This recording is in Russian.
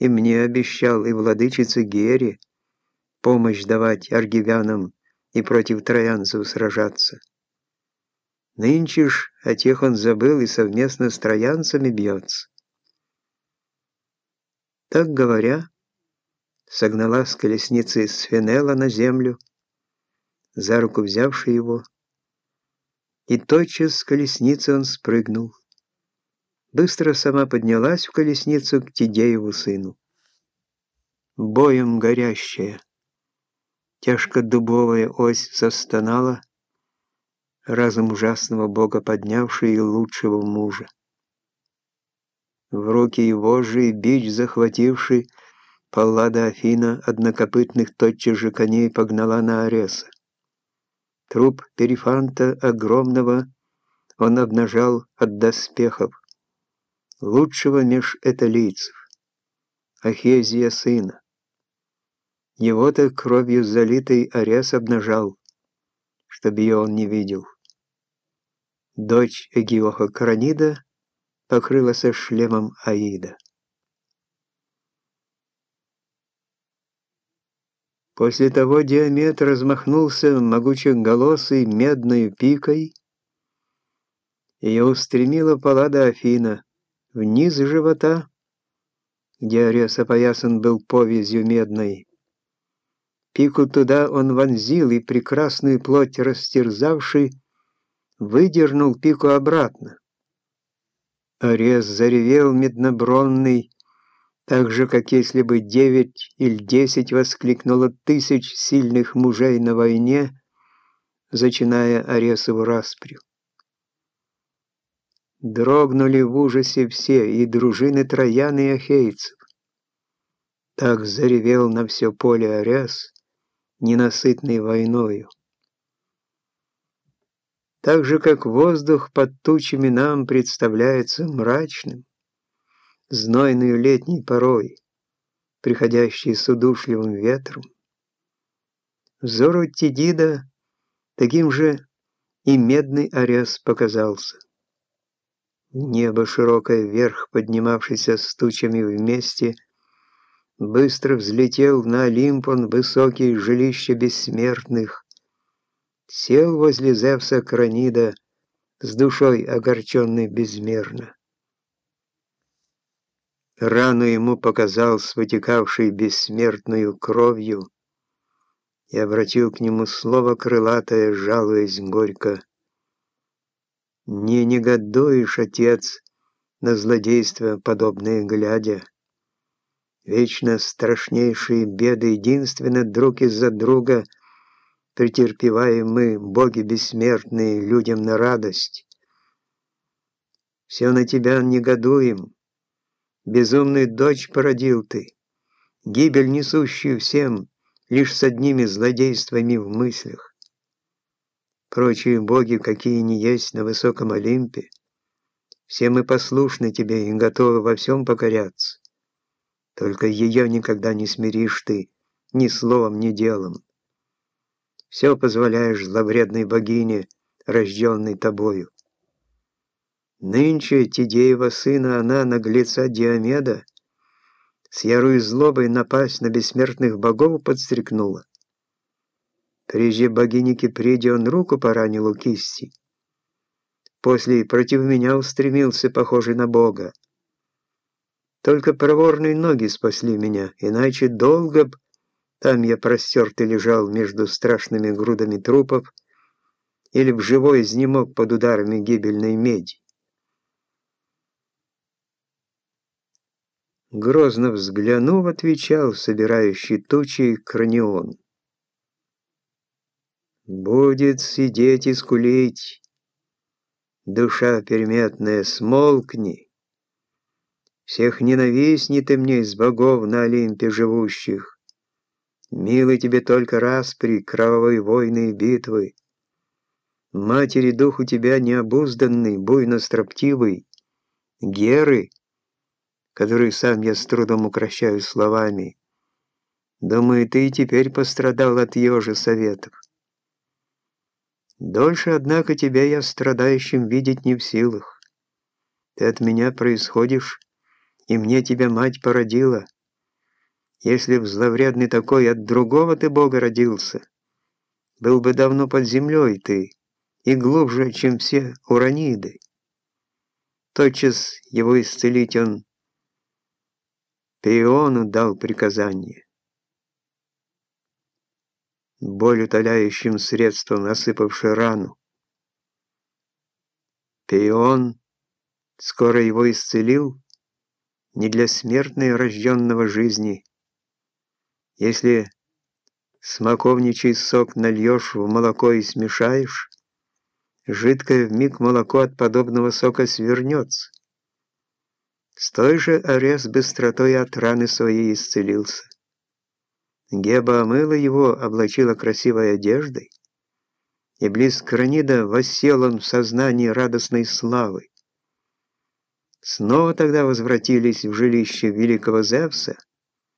и мне обещал, и владычице Гере помощь давать аргивянам и против троянцев сражаться. Нынче ж о тех он забыл и совместно с троянцами бьется. Так говоря, согнала с колесницы Сфенела на землю, за руку взявший его, и тотчас с колесницы он спрыгнул. Быстро сама поднялась в колесницу к Тидееву сыну. Боем горящая, тяжко дубовая ось застонала, разум ужасного бога поднявший и лучшего мужа. В руки его же и бич захвативший, Паллада Афина однокопытных тотчас же коней погнала на Ареса. Труп Перифанта огромного он обнажал от доспехов, лучшего меж эталийцев, Ахезия сына. Его-то кровью залитый Арес обнажал, чтоб ее он не видел. Дочь Эгиоха Каранида покрылась шлемом Аида. После того Диамет размахнулся могучеголосой медной пикой, ее устремила палада Афина вниз живота, где Арес опоясан был повязью медной. Пику туда он вонзил, и прекрасную плоть растерзавший, выдернул пику обратно. Арес заревел меднобронный, так же, как если бы девять или десять воскликнуло тысяч сильных мужей на войне, зачиная Аресову распрю. Дрогнули в ужасе все, и дружины троян и ахейцев. Так заревел на все поле Арес, ненасытный войною. Так же, как воздух под тучами нам представляется мрачным, знойную летней порой, приходящей с удушливым ветром. Взору Тидида таким же и медный Арес показался. Небо широкое вверх, поднимавшееся с тучами вместе, быстро взлетел на Олимп он высокие жилища бессмертных, сел возле Зевса Кранида с душой огорченной безмерно. Рану ему показал с вытекавшей бессмертную кровью и обратил к нему слово крылатое, жалуясь горько. «Не негодуешь, отец, на злодейство подобное глядя. Вечно страшнейшие беды единственно друг из-за друга претерпеваем мы, боги бессмертные, людям на радость. Все на тебя негодуем» Безумную дочь породил ты, гибель несущую всем, лишь с одними злодействами в мыслях. Прочие боги, какие ни есть на высоком Олимпе, все мы послушны тебе и готовы во всем покоряться. Только ее никогда не смиришь ты ни словом, ни делом. Все позволяешь зловредной богине, рожденной тобою. Нынче Тидеева сына она, наглеца Диомеда, с ярой злобой напасть на бессмертных богов подстрекнула. Прежде богини Киприде он руку поранил у кисти. После против меня устремился, похожий на бога. Только проворные ноги спасли меня, иначе долго б там я простертый лежал между страшными грудами трупов или б живой изнемог под ударами гибельной меди. Грозно взглянув, отвечал собирающий тучи кранион. «Будет сидеть и скулить, душа переметная, смолкни. Всех ненавистни ты мне из богов на Олимпе живущих. Милы тебе только распри, кровавые войны и битвы. Матери дух у тебя необузданный, буйно строптивый, Геры — который сам я с трудом укращаю словами. Думаю, ты и теперь пострадал от ее же советов. Дольше, однако, тебя я страдающим видеть не в силах. Ты от меня происходишь, и мне тебя мать породила, Если б зловредный такой от другого ты Бога родился, был бы давно под землей ты, и глубже, чем все ураниды. Тотчас его исцелить он Пиону дал приказание. Боль утоляющим средством насыпавши рану. Пион скоро его исцелил, не для смертной рожденного жизни. Если смоковничий сок нальешь в молоко и смешаешь, жидкое вмиг молоко от подобного сока свернется. С той же Арес быстротой от раны своей исцелился. Геба омыла его, облачила красивой одеждой, и близ Кранида воссел он в сознании радостной славы. Снова тогда возвратились в жилище великого Зевса,